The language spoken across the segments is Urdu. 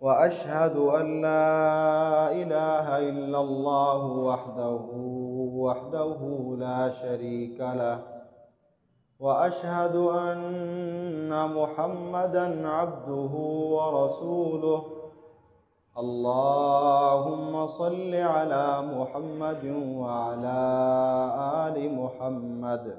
واشهد ان لا اله الا الله وحده وحده لا شريك له. واشهد ان محمدا عبده ورسوله. اللهم صل على محمد وعلى ال محمد.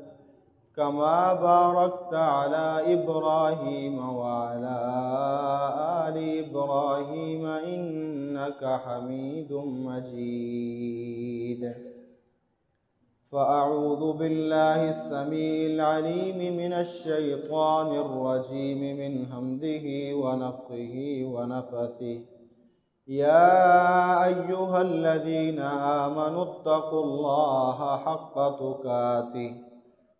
كما باركت على إبراهيم وعلى آل إبراهيم إنك حميد مجيد. فأعوذ بالله السميع العليم من الشيطان الرجيم من همده ونفخه ونفثه. يا أيها الذين آمنوا اتقوا الله حق تقاته.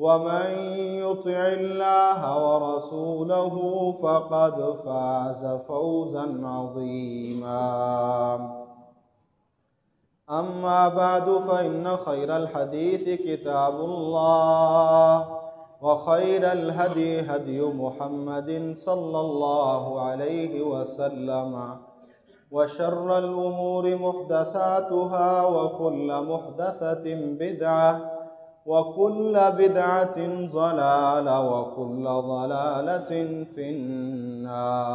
ومن يطع الله ورسوله فقد فاز فوزا عظيما. أما بعد فإن خير الحديث كتاب الله وخير الهدي هدي محمد صلى الله عليه وسلم وشر الأمور محدثاتها وكل محدثة بدعة وكل بدعة ضلالة وكل ضلالة في النار.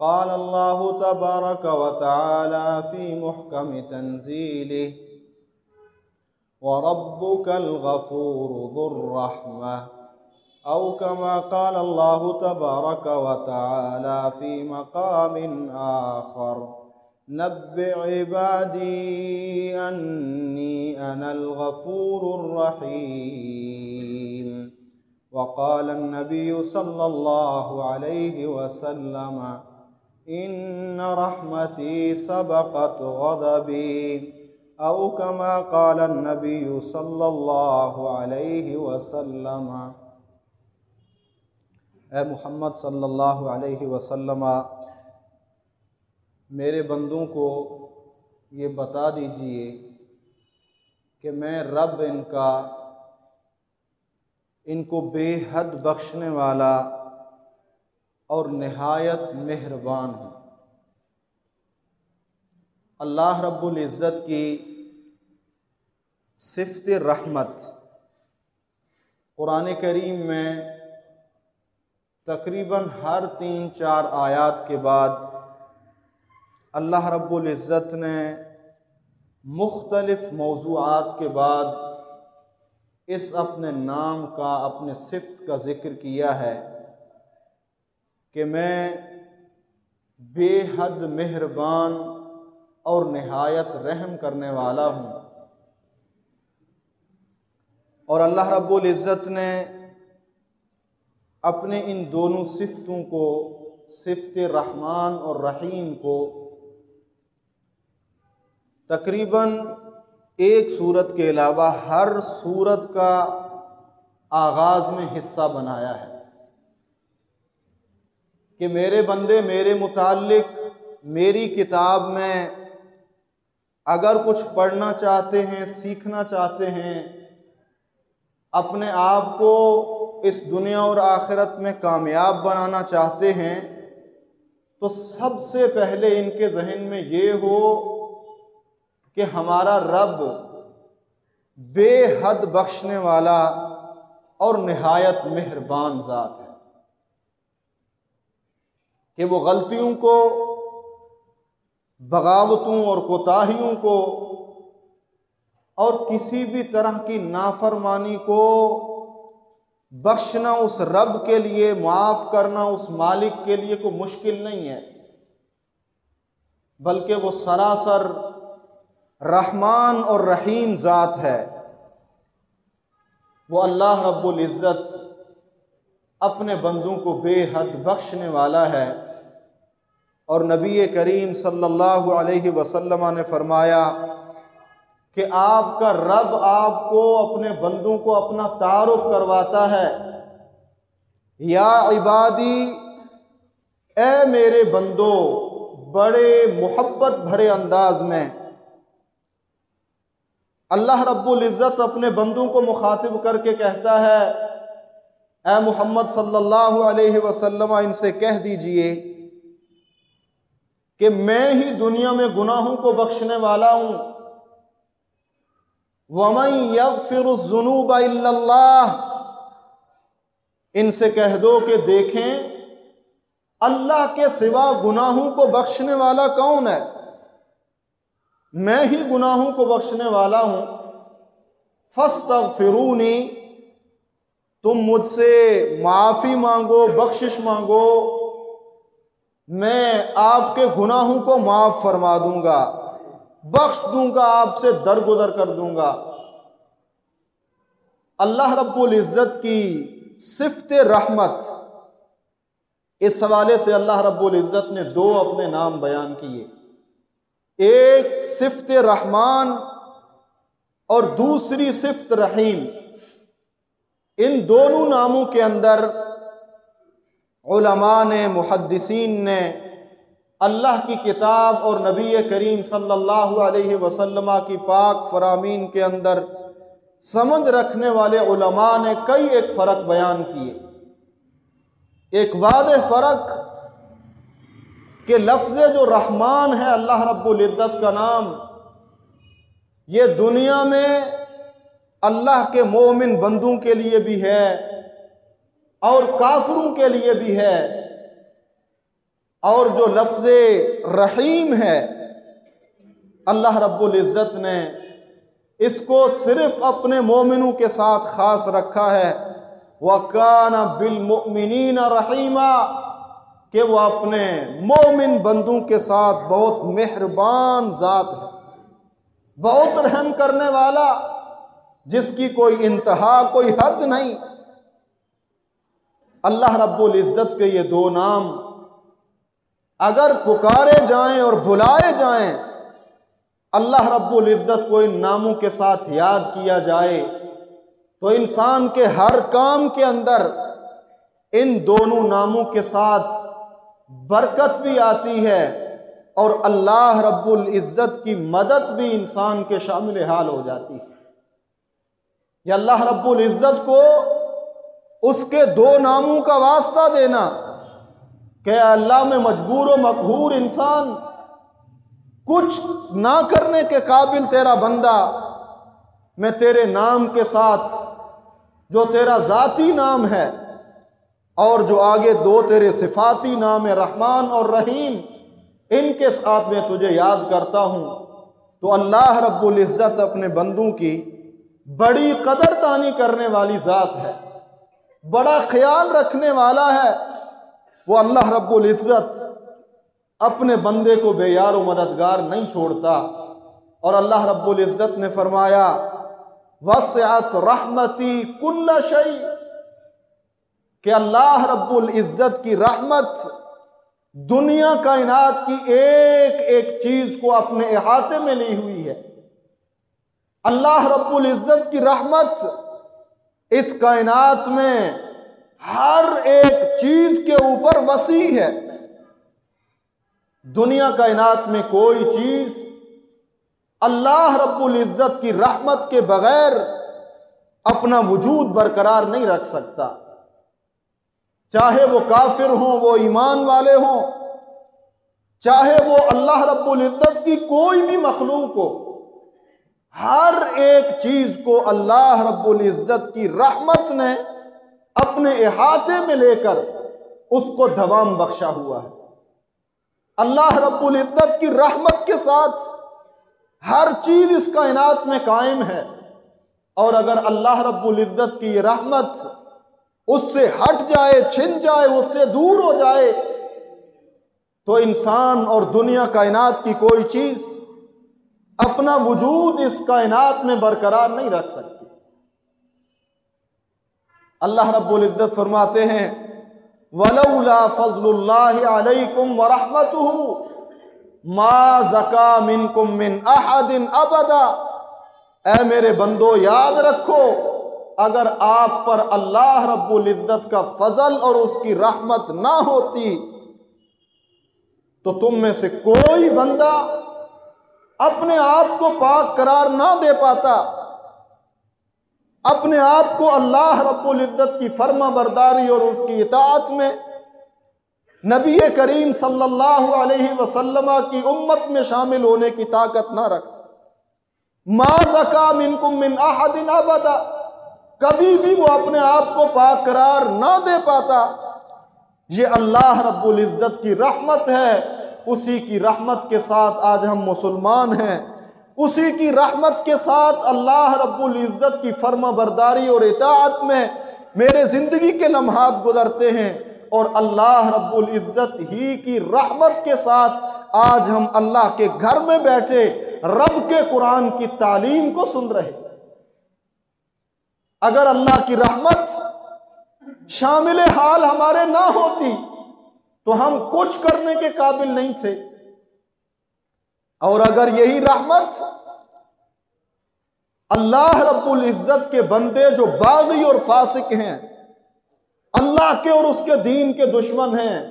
قال الله تبارك وتعالى في محكم تنزيله وربك الغفور ذو الرحمة. أو كما قال الله تبارك وتعالى في مقام آخر نبئ عبادي أني أنا الغفور الرحيم. وقال النبي صلى الله عليه وسلم، إن رحمتي سبقت غضبي، أو كما قال النبي صلى الله عليه وسلم. اے محمد صلی اللہ علیہ وسلم میرے بندوں کو یہ بتا دیجیے کہ میں رب ان کا، ان کو بے حد بخشنے والا اور نہایت مہربان ہوں۔ اللہ رب العزت کی صفت رحمت قرآن کریم میں تقریباً ہر تین چار آیات کے بعد اللہ رب العزت نے مختلف موضوعات کے بعد اس اپنے نام کا، اپنے صفت کا ذکر کیا ہے کہ میں بے حد مہربان اور نہایت رحم کرنے والا ہوں۔ اور اللہ رب العزت نے اپنے ان دونوں صفتوں کو، صفت رحمان اور رحیم کو تقریباً ایک صورت کے علاوہ ہر صورت کا آغاز میں حصہ بنایا ہے کہ میرے بندے، میرے متعلق، میری کتاب میں اگر کچھ پڑھنا چاہتے ہیں، سیکھنا چاہتے ہیں، اپنے آپ کو اس دنیا اور آخرت میں کامیاب بنانا چاہتے ہیں، تو سب سے پہلے ان کے ذہن میں یہ ہو کہ ہمارا رب بے حد بخشنے والا اور نہایت مہربان ذات ہے۔ کہ وہ غلطیوں کو، بغاوتوں اور کوتاہیوں کو اور کسی بھی طرح کی نافرمانی کو بخشنا، اس رب کے لیے معاف کرنا، اس مالک کے لیے کوئی مشکل نہیں ہے، بلکہ وہ سراسر رحمان اور رحیم ذات ہے۔ وہ اللہ رب العزت اپنے بندوں کو بے حد بخشنے والا ہے۔ اور نبی کریم صلی اللہ علیہ وسلم نے فرمایا کہ آپ کا رب آپ کو اپنے بندوں کو اپنا تعارف کرواتا ہے۔ یا عبادی، اے میرے بندو، بڑے محبت بھرے انداز میں اللہ رب العزت اپنے بندوں کو مخاطب کر کے کہتا ہے، اے محمد صلی اللہ علیہ وسلم، ان سے کہہ دیجیے کہ میں ہی دنیا میں گناہوں کو بخشنے والا ہوں۔ وَمَن يَغْفِرُ الزُّنُوبَ إِلَّا اللَّهِ ان سے کہہ دو کہ دیکھیں، اللہ کے سوا گناہوں کو بخشنے والا کون ہے؟ میں ہی گناہوں کو بخشنے والا ہوں۔ فَاسْتَغْفِرُونِ تم مجھ سے معافی مانگو، بخشش مانگو۔ میں آپ کے گناہوں کو معاف فرما دوں گا، بخش دوں گا، آپ سے درگدر کر دوں گا۔ اللہ رب العزت کی صفت رحمت۔ اس حوالے سے اللہ رب العزت نے دو اپنے نام بیان کیے۔ ایک صفت رحمان اور دوسری صفت رحیم۔ ان دونوں ناموں کے اندر علماء نے، محدثین نے اللہ کی کتاب اور نبی کریم صلی اللہ علیہ وسلم کی پاک فرامین کے اندر سمجھ رکھنے والے علماء نے کئی ایک فرق بیان کیے۔ ایک واضح فرق کہ لفظ جو رحمان ہے، اللہ رب العزت کا نام، یہ دنیا میں اللہ کے مومن بندوں کے لیے بھی ہے اور کافروں کے لیے بھی ہے۔ اور جو لفظ رحیم ہے، اللہ رب العزت نے اس کو صرف اپنے مومنوں کے ساتھ خاص رکھا ہے۔ وَقَانَ بِالْمُؤْمِنِينَ رَحِيمًا کہ وہ اپنے مومن بندوں کے ساتھ بہت مہربان ذات ہے، بہت رحم کرنے والا، جس کی کوئی انتہا، کوئی حد نہیں۔ اللہ رب العزت کے یہ دو نام اگر پکارے جائیں اور بلائے جائیں، اللہ رب العزت کو ان ناموں کے ساتھ یاد کیا جائے۔ تو انسان کے ہر کام کے اندر ان دونوں ناموں کے ساتھ برکت بھی آتی ہے اور اللہ رب العزت کی مدد بھی انسان کے شامل حال ہو جاتی ہے۔ یا اللہ رب العزت کو اس کے دو ناموں کا واسطہ دینا کہ اللہ میں مجبور و مقہور انسان، کچھ نہ کرنے کے قابل تیرا بندہ، میں تیرے نام کے ساتھ، جو تیرا ذاتی نام ہے اور جو آگے دو تیرے صفاتی نام رحمان اور رحیم، ان کے ساتھ میں تجھے یاد کرتا ہوں۔ تو اللہ رب العزت اپنے بندوں کی بڑی قدر تانی کرنے والی ذات ہے، بڑا خیال رکھنے والا ہے۔ وہ اللہ رب العزت اپنے بندے کو بے یار و مددگار نہیں چھوڑتا۔ اور اللہ رب العزت نے فرمایا، وسعت رحمتی کل شعی کہ اللہ رب العزت کی رحمت دنیا کائنات کی ایک ایک چیز کو اپنے احاطے میں لی ہوئی ہے۔ اللہ رب العزت کی رحمت اس کائنات میں ہر ایک چیز کے اوپر وسیع ہے۔ دنیا کائنات میں کوئی چیز اللہ رب العزت کی رحمت کے بغیر اپنا وجود برقرار نہیں رکھ سکتا۔ چاہے وہ کافر ہوں، وہ ایمان والے ہوں، چاہے وہ اللہ رب العزت کی کوئی بھی مخلوق ہو، ہر ایک چیز کو اللہ رب العزت کی رحمت نے اپنے احاطے میں لے کر اس کو دوام بخشا ہوا ہے۔ اللہ رب العزت کی رحمت کے ساتھ ہر چیز اس کائنات میں قائم ہے۔ اور اگر اللہ رب العزت کی رحمت اس سے ہٹ جائے، چھن جائے، اس سے دور ہو جائے، تو انسان اور دنیا کائنات کی کوئی چیز اپنا وجود اس کائنات میں برقرار نہیں رکھ سکتی۔ اللہ رب العزت فرماتے ہیں، ولولا فضل اللہ علیکم ورحمتہ ما زکا منکم من احد ابدا اے میرے بندو، یاد رکھو اگر آپ پر اللہ رب العزت کا فضل اور اس کی رحمت نہ ہوتی تو تم میں سے کوئی بندہ اپنے آپ کو پاک قرار نہ دے پاتا۔ اپنے آپ کو اللہ رب العزت کی فرما برداری اور اس کی اطاعت میں نبی کریم صلی اللہ علیہ وسلم کی امت میں شامل ہونے کی طاقت نہ رکھ۔ ما زکا منکم من احد ابدا کبھی بھی وہ اپنے آپ کو پاک قرار نہ دے پاتا۔ یہ اللہ رب العزت کی رحمت ہے۔ اسی کی رحمت کے ساتھ آج ہم مسلمان ہیں۔ اسی کی رحمت کے ساتھ اللہ رب العزت کی فرما برداری اور اطاعت میں میرے زندگی کے لمحات گزرتے ہیں۔ اور اللہ رب العزت ہی کی رحمت کے ساتھ آج ہم اللہ کے گھر میں بیٹھے رب کے قرآن کی تعلیم کو سن رہے۔ اگر اللہ کی رحمت شامل حال ہمارے نہ ہوتی تو ہم کچھ کرنے کے قابل نہیں تھے۔ اور اگر یہی رحمت اللہ رب العزت کے بندے جو باغی اور فاسق ہیں، اللہ کے اور اس کے دین کے دشمن ہیں،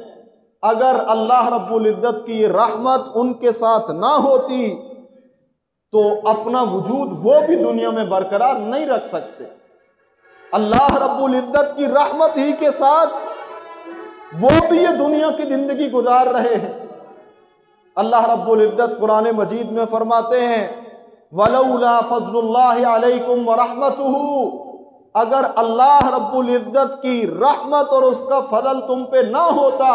اگر اللہ رب العزت کی یہ رحمت ان کے ساتھ نہ ہوتی تو اپنا وجود وہ بھی دنیا میں برقرار نہیں رکھ سکتے۔ اللہ رب العزت کی رحمت ہی کے ساتھ وہ بھی یہ دنیا کی زندگی گزار رہے ہیں۔ اللہ رب العزت قرآن مجید میں فرماتے ہیں، ولولا فضل اللہ علیکم ورحمتہ اگر اللہ رب العزت کی رحمت اور اس کا فضل تم پہ نہ ہوتا،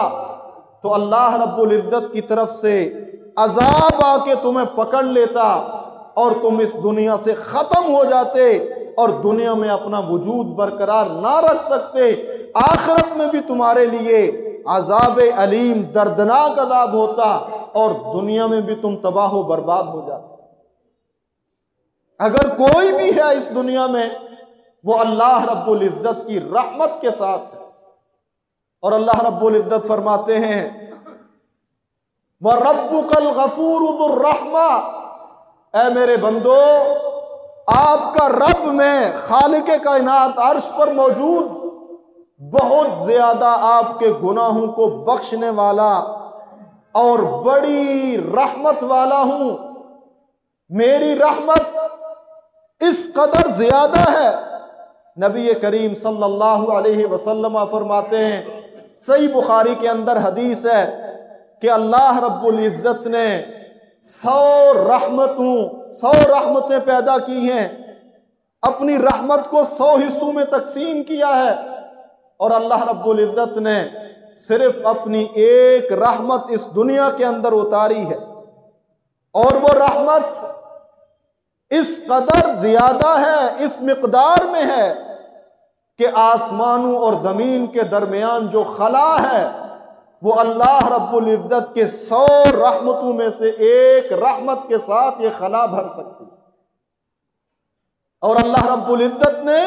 تو اللہ رب العزت کی طرف سے عذاب آ کے تمہیں پکڑ لیتا اور تم اس دنیا سے ختم ہو جاتے۔ اور دنیا میں اپنا وجود برقرار نہ رکھ سکتے، آخرت میں بھی تمہارے لیے عذاب علیم دردناک عذاب ہوتا اور دنیا میں بھی تم تباہ و برباد ہو جاتے۔ اگر کوئی بھی ہے اس دنیا میں، وہ اللہ رب العزت کی رحمت کے ساتھ ہے۔ اور اللہ رب العزت فرماتے ہیں وہ رب کل غفور الرحمہ اے میرے بندو آپ کا رب میں خالق کائنات عرش پر موجود بہت زیادہ آپ کے گناہوں کو بخشنے والا اور بڑی رحمت والا ہوں۔ میری رحمت اس قدر زیادہ ہے۔ نبی کریم صلی اللہ علیہ وسلم فرماتے ہیں، صحیح بخاری کے اندر حدیث ہے کہ اللہ رب العزت نے سو رحمتوں، سو رحمتیں پیدا کی ہیں۔ اپنی رحمت کو سو حصوں میں تقسیم کیا ہے۔ اور اللہ رب العزت نے صرف اپنی ایک رحمت اس دنیا کے اندر اتاری ہے۔ اور وہ رحمت اس قدر زیادہ ہے، اس مقدار میں ہے کہ آسمانوں اور زمین کے درمیان جو خلا ہے وہ اللہ رب العزت کے سو رحمتوں میں سے ایک رحمت کے ساتھ یہ خلا بھر سکتی اور اللہ رب العزت نے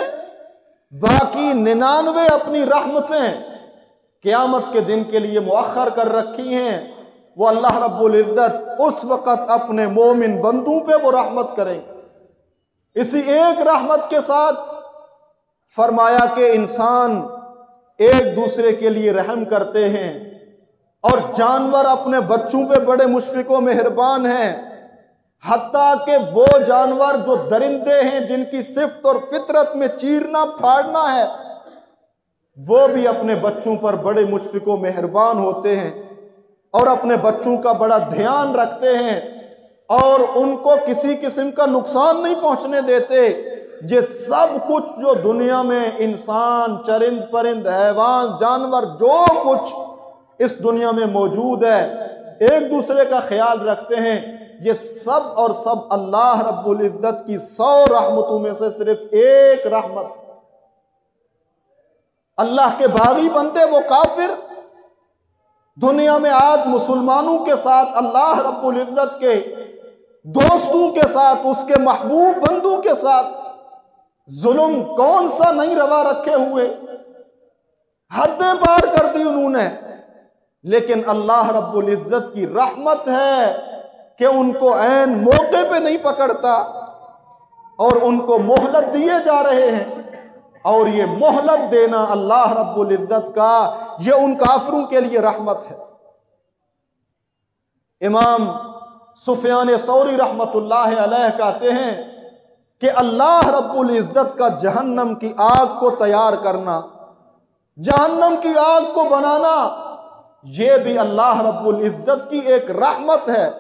باقی ننانوے اپنی رحمتیں قیامت کے دن کے لیے مؤخر کر رکھی ہیں۔ وہ اللہ رب العزت اس وقت اپنے مومن بندوں پہ وہ رحمت کریں اسی ایک رحمت کے ساتھ فرمایا کہ انسان ایک دوسرے کے لیے رحم کرتے ہیں۔ اور جانور اپنے بچوں پہ بڑے مشفق و مہربان ہیں، حتیٰ کہ وہ جانور جو درندے ہیں، جن کی صفت اور فطرت میں چیرنا، پھاڑنا ہے، وہ بھی اپنے بچوں پر بڑے مشفق و مہربان ہوتے ہیں اور اپنے بچوں کا بڑا دھیان رکھتے ہیں اور ان کو کسی قسم کا نقصان نہیں پہنچنے دیتے، یہ سب کچھ جو دنیا میں انسان، چرند، پرند، حیوان، جانور، جو کچھ اس دنیا میں موجود ہے، ایک دوسرے کا خیال رکھتے ہیں۔ یہ سب اور سب اللہ رب العزت کی سو رحمتوں میں سے صرف ایک رحمت۔ اللہ کے باغی بندے وہ کافر۔ دنیا میں آج مسلمانوں کے ساتھ، اللہ رب العزت کے دوستوں کے ساتھ، اس کے محبوب بندوں کے ساتھ ظلم کون سا نہیں روا رکھے ہوئے؟ حدیں پار کر دی انہوں نے۔ لیکن اللہ رب العزت کی رحمت ہے کہ ان کو عین موقع پہ نہیں پکڑتا اور ان کو مہلت دیے جا رہے ہیں اور یہ مہلت دینا اللہ رب العزت کا، یہ ان کافروں کے لیے رحمت ہے۔ امام سفیان سوری رحمت اللہ علیہ کہتے ہیں کہ اللہ رب العزت کا جہنم کی آگ کو تیار کرنا، جہنم کی آگ کو بنانا یہ بھی اللہ رب العزت کی ایک رحمت ہے۔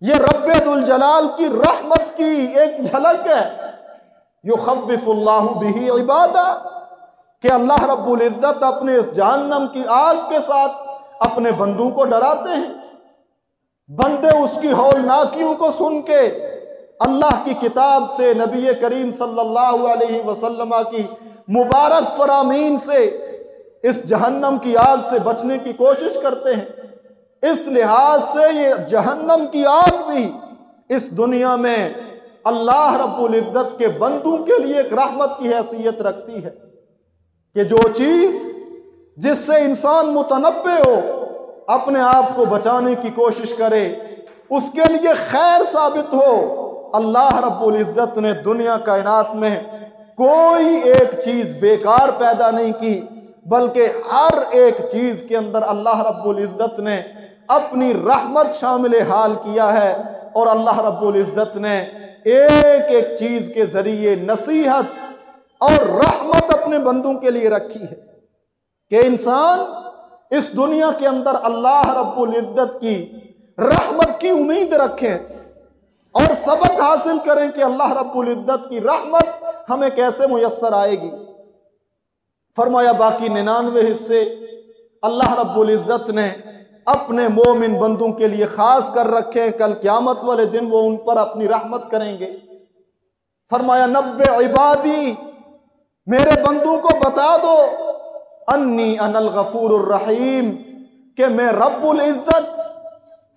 یہ رب الجلال کی رحمت کی ایک جھلک ہے۔ یخوف اللہ بھی عبادہ۔ کہ اللہ رب العزت اپنے اس جہنم کی آگ کے ساتھ اپنے بندوں کو ڈراتے ہیں۔ بندے اس کی ہولناکیوں کو سن کے اللہ کی کتاب سے نبی کریم صلی اللہ علیہ وسلم کی مبارک فرامین سے اس جہنم کی آگ سے بچنے کی کوشش کرتے ہیں۔ اس لحاظ سے یہ جہنم کی آگ بھی اس دنیا میں اللہ رب العزت کے بندوں کے لیے ایک رحمت کی حیثیت رکھتی ہے کہ جو چیز جس سے انسان متنبع ہو، اپنے آپ کو بچانے کی کوشش کرے، اس کے لیے خیر ثابت ہو، اللہ رب العزت نے دنیا کائنات میں کوئی ایک چیز بیکار پیدا نہیں کی۔ بلکہ ہر ایک چیز کے اندر اللہ رب العزت نے اپنی رحمت شامل حال کیا ہے اور اللہ رب العزت نے ایک ایک چیز کے ذریعے نصیحت اور رحمت اپنے بندوں کے لیے رکھی ہے کہ انسان اس دنیا کے اندر اللہ رب العزت کی رحمت کی امید رکھیں اور سبق حاصل کریں کہ اللہ رب العزت کی رحمت ہمیں کیسے میسر آئے گی۔ فرمایا باقی ننانوے حصے اللہ رب العزت نے اپنے مومن بندوں کے لیے خاص کر رکھے کل قیامت والے دن وہ ان پر اپنی رحمت کریں گے۔ فرمایا نب عبادی، میرے بندوں کو بتا دو۔ انی ان الغفور الرحیم، کہ میں رب العزت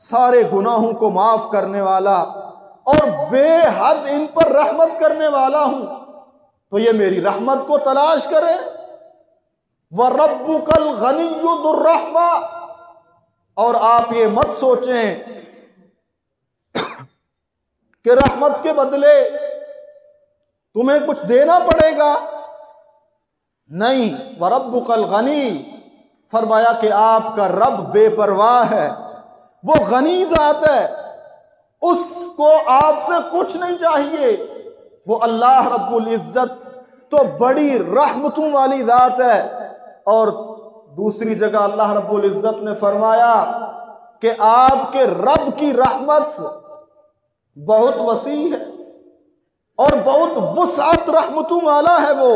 سارے گناہوں کو معاف کرنے والا اور بے حد ان پر رحمت کرنے والا ہوں۔ تو یہ میری رحمت کو تلاش کرے وہ رب کل غنی الرحمہ اور آپ یہ مت سوچیں کہ رحمت کے بدلے تمہیں کچھ دینا پڑے گا۔ نہیں وہ رب کل غنی فرمایا کہ آپ کا رب بے پرواہ ہے۔ وہ غنی ذات ہے۔ اس کو آپ سے کچھ نہیں چاہیے۔ وہ اللہ رب العزت تو بڑی رحمتوں والی ذات ہے۔ اور دوسری جگہ اللہ رب العزت نے فرمایا کہ آپ کے رب کی رحمت بہت وسیع ہے اور بہت وسعت رحمتوں والا ہے وہ۔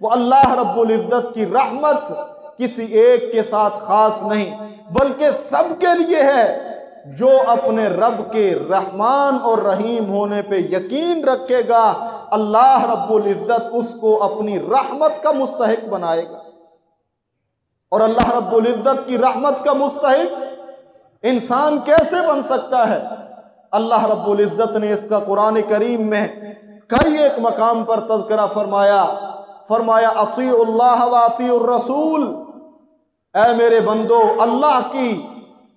وہ اللہ رب العزت کی رحمت کسی ایک کے ساتھ خاص نہیں، بلکہ سب کے لیے ہے جو اپنے رب کے رحمان اور رحیم ہونے پہ یقین رکھے گا۔ اللہ رب العزت اس کو اپنی رحمت کا مستحق بنائے گا۔ اور اللہ رب العزت کی رحمت کا مستحق انسان کیسے بن سکتا ہے؟ اللہ رب العزت نے اس کا قرآن کریم میں کئی ایک مقام پر تذکرہ فرمایا فرمایا اطیع اللہ و اطیع الرسول۔ اے میرے بندو، اللہ کی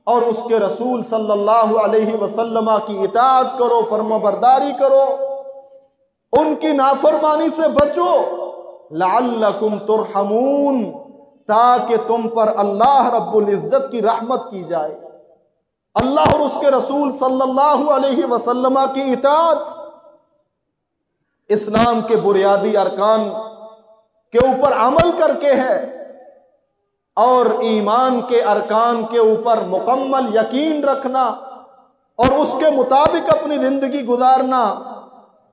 اور اس کے رسول صلی اللہ علیہ وسلم کی اطاعت کرو، فرما برداری کرو، ان کی نافرمانی سے بچو۔ لعلکم ترحمون۔ تاکہ تم پر اللہ رب العزت کی رحمت کی جائے۔ اللہ اور اس کے رسول صلی اللہ علیہ وسلم کی اطاعت۔ اسلام کے بنیادی ارکان کے اوپر عمل کر کے ہے۔ اور ایمان کے ارکان کے اوپر مکمل یقین رکھنا اور اس کے مطابق اپنی زندگی گزارنا،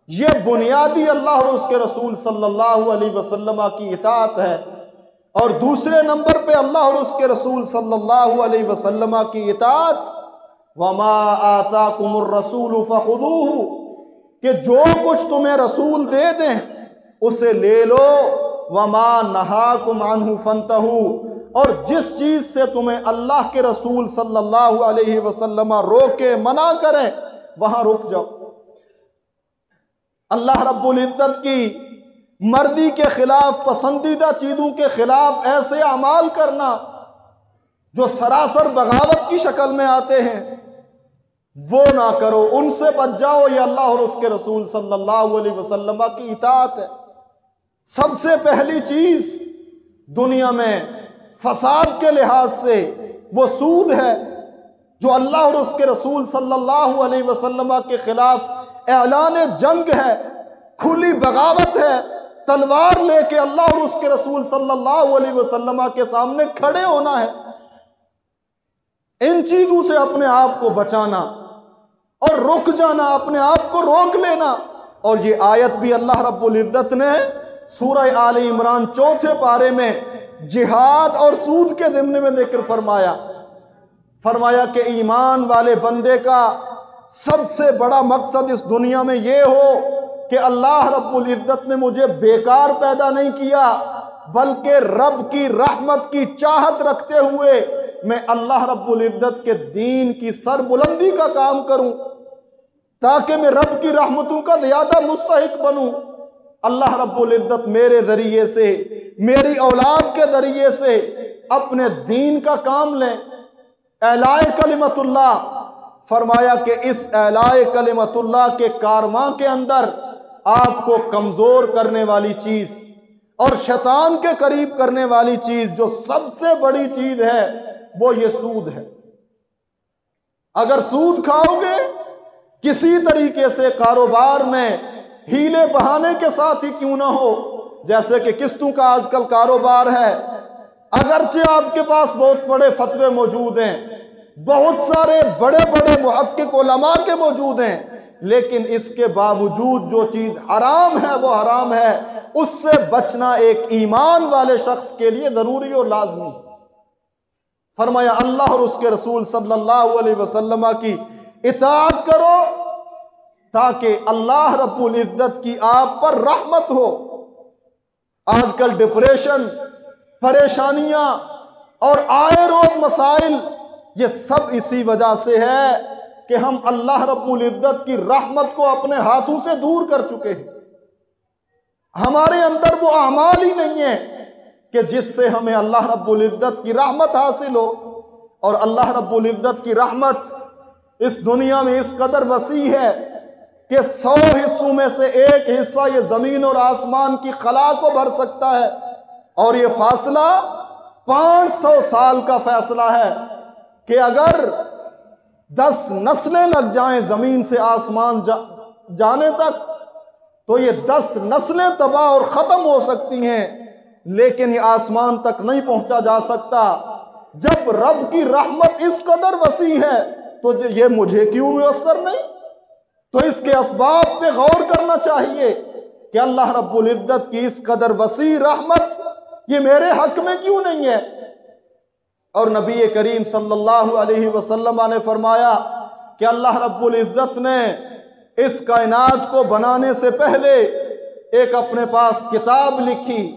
یہ بنیادی اللہ اور اس کے رسول صلی اللہ علیہ وسلم کی اطاعت ہے۔ اور دوسرے نمبر پہ اللہ اور اس کے رسول صلی اللہ علیہ وسلم کی اطاعت، وما آتا کمر رسول کہ جو کچھ تمہیں رسول دے دیں، اسے لے لو، وما نہا کمان فنتہ اور جس چیز سے تمہیں اللہ کے رسول صلی اللہ علیہ وسلم روکے، منع کریں، وہاں رک جاؤ۔ اللہ رب العزت کی مرضی کے خلاف، پسندیدہ چیزوں کے خلاف ایسے اعمال کرنا جو سراسر بغاوت کی شکل میں آتے ہیں، وہ نہ کرو۔ ان سے بچ جاؤ، یہ اللہ اور اس کے رسول صلی اللہ علیہ وسلم کی اطاعت ہے۔ سب سے پہلی چیز دنیا میں فساد کے لحاظ سے وہ سود ہے جو اللہ اور اس کے رسول صلی اللہ علیہ وسلم کے خلاف اعلان جنگ ہے، کھلی بغاوت ہے۔ تلوار لے کے اللہ اور اس کے رسول صلی اللہ علیہ وسلم کے سامنے کھڑے ہونا ہے۔ ان چیزوں سے اپنے آپ کو بچانا اور رک جانا، اپنے آپ کو روک لینا۔ اور یہ آیت بھی اللہ رب العزت نے سورہ آل عمران چوتھے پارے میں جہاد اور سود کے ضمن میں ذکر فرمایا۔ فرمایا کہ ایمان والے بندے کا سب سے بڑا مقصد اس دنیا میں یہ ہو کہ اللہ رب العزت نے مجھے بیکار پیدا نہیں کیا، بلکہ رب کی رحمت کی چاہت رکھتے ہوئے میں اللہ رب العزت کے دین کی سر بلندی کا کام کروں، تاکہ میں رب کی رحمتوں کا زیادہ مستحق بنوں۔ اللہ رب العزت میرے ذریعے سے، میری اولاد کے ذریعے سے اپنے دین کا کام لیں۔ اعلائے کلمت اللہ، فرمایا کہ اس اعلائے کلمت اللہ کے کارواں کے اندر آپ کو کمزور کرنے والی چیز اور شیطان کے قریب کرنے والی چیز جو سب سے بڑی چیز ہے، وہ یہ سود ہے۔ اگر سود کھاؤ گے، کسی طریقے سے کاروبار میں ہیلے بہانے کے ساتھ ہی کیوں نہ ہو، جیسے کہ قسطوں کا آج کل کاروبار ہے۔ اگرچہ آپ کے پاس بہت بڑے فتوے موجود ہیں، بہت سارے بڑے بڑے محقق علماء کے موجود ہیں لیکن اس کے باوجود جو چیز حرام ہے، وہ حرام ہے۔ اس سے بچنا ایک ایمان والے شخص کے لیے ضروری اور لازمی۔ فرمایا، اللہ اور اس کے رسول صلی اللہ علیہ وسلم کی اطاعت کرو تاکہ اللہ رب العزت کی آپ پر رحمت ہو۔ آج کل ڈپریشن، پریشانیاں اور آئے روز مسائل، یہ سب اسی وجہ سے ہے کہ ہم اللہ رب العزت کی رحمت کو اپنے ہاتھوں سے دور کر چکے ہیں۔ ہمارے اندر وہ اعمال ہی نہیں ہے کہ جس سے ہمیں اللہ رب العزت کی رحمت حاصل ہو۔ اور اللہ رب العزت کی رحمت اس دنیا میں اس قدر وسیع ہے کہ سو حصوں میں سے ایک حصہ یہ زمین اور آسمان کی خلا کو بھر سکتا ہے۔ اور یہ فاصلہ پانچ سو سال کا فیصلہ ہے کہ اگر دس نسلیں لگ جائیں زمین سے آسمان جانے تک، تو یہ دس نسلیں تباہ اور ختم ہو سکتی ہیں، لیکن یہ آسمان تک نہیں پہنچا جا سکتا۔ جب رب کی رحمت اس قدر وسیع ہے، تو یہ مجھے کیوں میسر نہیں؟ تو اس کے اسباب پہ غور کرنا چاہیے کہ اللہ رب العزت کی اس قدر وسیع رحمت یہ میرے حق میں کیوں نہیں ہے؟ اور نبی کریم صلی اللہ علیہ وسلم نے فرمایا کہ اللہ رب العزت نے اس کائنات کو بنانے سے پہلے ایک اپنے پاس کتاب لکھی،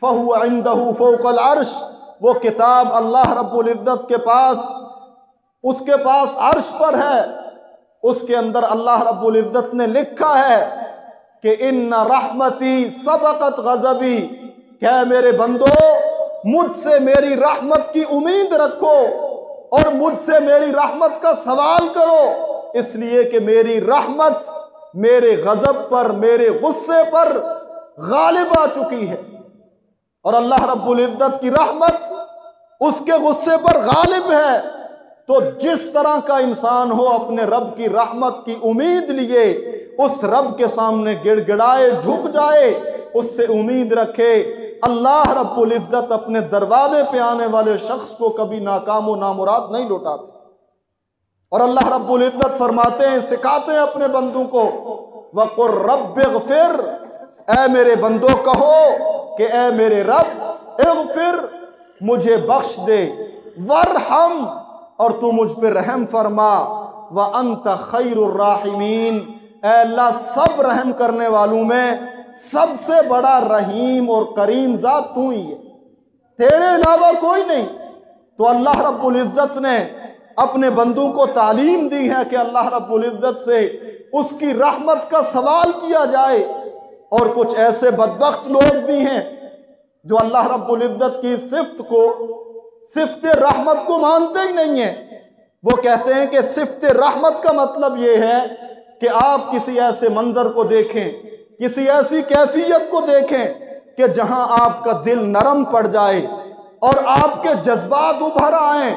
فہو عندہ فوق العرش، وہ کتاب اللہ رب العزت کے پاس، اس کے پاس عرش پر ہے۔ اس کے اندر اللہ رب العزت نے لکھا ہے کہ ان رحمتی سبقت غزبی کہ میرے بندو مجھ سے میری رحمت کی امید رکھو اور مجھ سے میری رحمت کا سوال کرو۔ اس لیے کہ میری رحمت میرے غضب پر، میرے غصے پر غالب آ چکی ہے۔ اور اللہ رب العزت کی رحمت اس کے غصے پر غالب ہے۔ تو جس طرح کا انسان ہو، اپنے رب کی رحمت کی امید لیے، اس رب کے سامنے گڑ گڑائے، جھک جائے، اس سے امید رکھے۔ اللہ رب العزت اپنے دروازے پہ آنے والے شخص کو کبھی ناکام و نامراد نہیں لوٹاتے۔ اور اللہ رب العزت فرماتے ہیں، سکھاتے ہیں اپنے بندوں کو وَقُرْ رَبِّ اغفر۔ اے میرے بندوں کہو کہ اے میرے رب، اغفر، مجھے بخش دے۔ ورحم اور تو مجھ پہ رحم فرما۔ وَأَنْتَ خَيْرُ الرَّاحِمِينَ۔ اے اللہ، سب رحم کرنے والوں میں سب سے بڑا رحیم اور کریم ذات تو ہی ہے۔ تیرے علاوہ کوئی نہیں۔ تو اللہ رب العزت نے اپنے بندوں کو تعلیم دی ہے کہ اللہ رب العزت سے اس کی رحمت کا سوال کیا جائے۔ اور کچھ ایسے بدبخت لوگ بھی ہیں جو اللہ رب العزت کی صفت کو، صفت رحمت کو مانتے ہی نہیں ہیں۔ وہ کہتے ہیں کہ صفت رحمت کا مطلب یہ ہے کہ آپ کسی ایسے منظر کو دیکھیں کسی ایسی کیفیت کو دیکھیں کہ جہاں آپ کا دل نرم پڑ جائے اور آپ کے جذبات ابھر آئیں،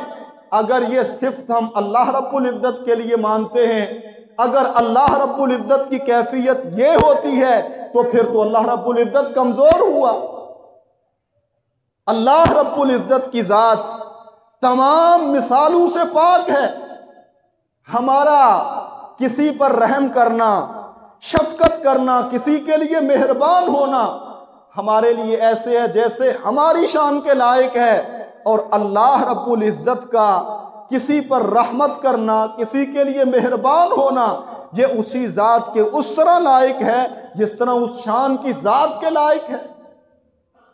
اگر یہ صفت ہم اللہ رب العزت کے لیے مانتے ہیں، اگر اللہ رب العزت کی کیفیت یہ ہوتی ہے، تو پھر تو اللہ رب العزت کمزور ہوا۔ اللہ رب العزت کی ذات تمام مثالوں سے پاک ہے۔ ہمارا کسی پر رحم کرنا شفقت کرنا، کسی کے لیے مہربان ہونا ہمارے لیے ایسے ہے جیسے ہماری شان کے لائق ہے۔ اور اللہ رب العزت کا کسی پر رحمت کرنا، کسی کے لیے مہربان ہونا، یہ اسی ذات کے اس طرح لائق ہے جس طرح اس شان کی ذات کے لائق ہے۔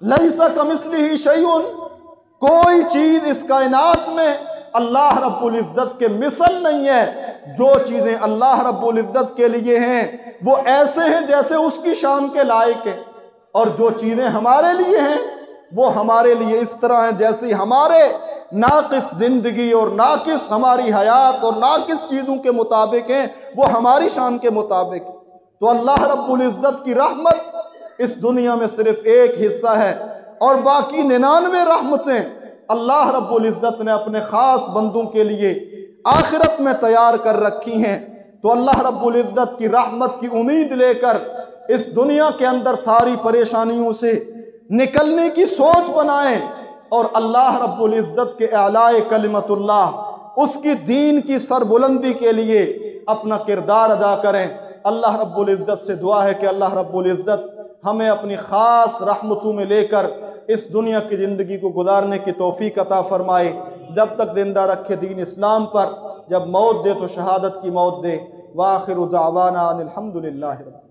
لئیسا کمسلی شیون کوئی چیز اس کائنات میں اللہ رب العزت کے مثل نہیں ہے۔ جو چیزیں اللہ رب العزت کے لیے ہیں، وہ ایسے ہیں جیسے اس کی شان کے لائق ہیں۔ اور جو چیزیں ہمارے لیے ہیں، وہ ہمارے لیے اس طرح ہیں جیسے ہمارے ناقص زندگی اور ناقص ہماری حیات اور ناقص چیزوں کے مطابق ہیں، وہ ہماری شان کے مطابق۔ تو اللہ رب العزت کی رحمت اس دنیا میں صرف ایک حصہ ہے اور باقی ننانوے رحمتیں اللہ رب العزت نے اپنے خاص بندوں کے لیے آخرت میں تیار کر رکھی ہیں، تو اللہ رب العزت کی رحمت کی امید لے کر اس دنیا کے اندر ساری پریشانیوں سے نکلنے کی سوچ بنائیں۔ اور اللہ رب العزت کے اعلائے کلمت اللہ، اس کی دین کی سر بلندی کے لیے اپنا کردار ادا کریں۔ اللہ رب العزت سے دعا ہے کہ اللہ رب العزت ہمیں اپنی خاص رحمتوں میں لے کر اس دنیا کی زندگی کو گزارنے کی توفیق عطا فرمائے۔ جب تک زندہ رکھے دین اسلام پر، جب موت دے تو شہادت کی موت دے۔ واخر دعوانا الحمدللہ رب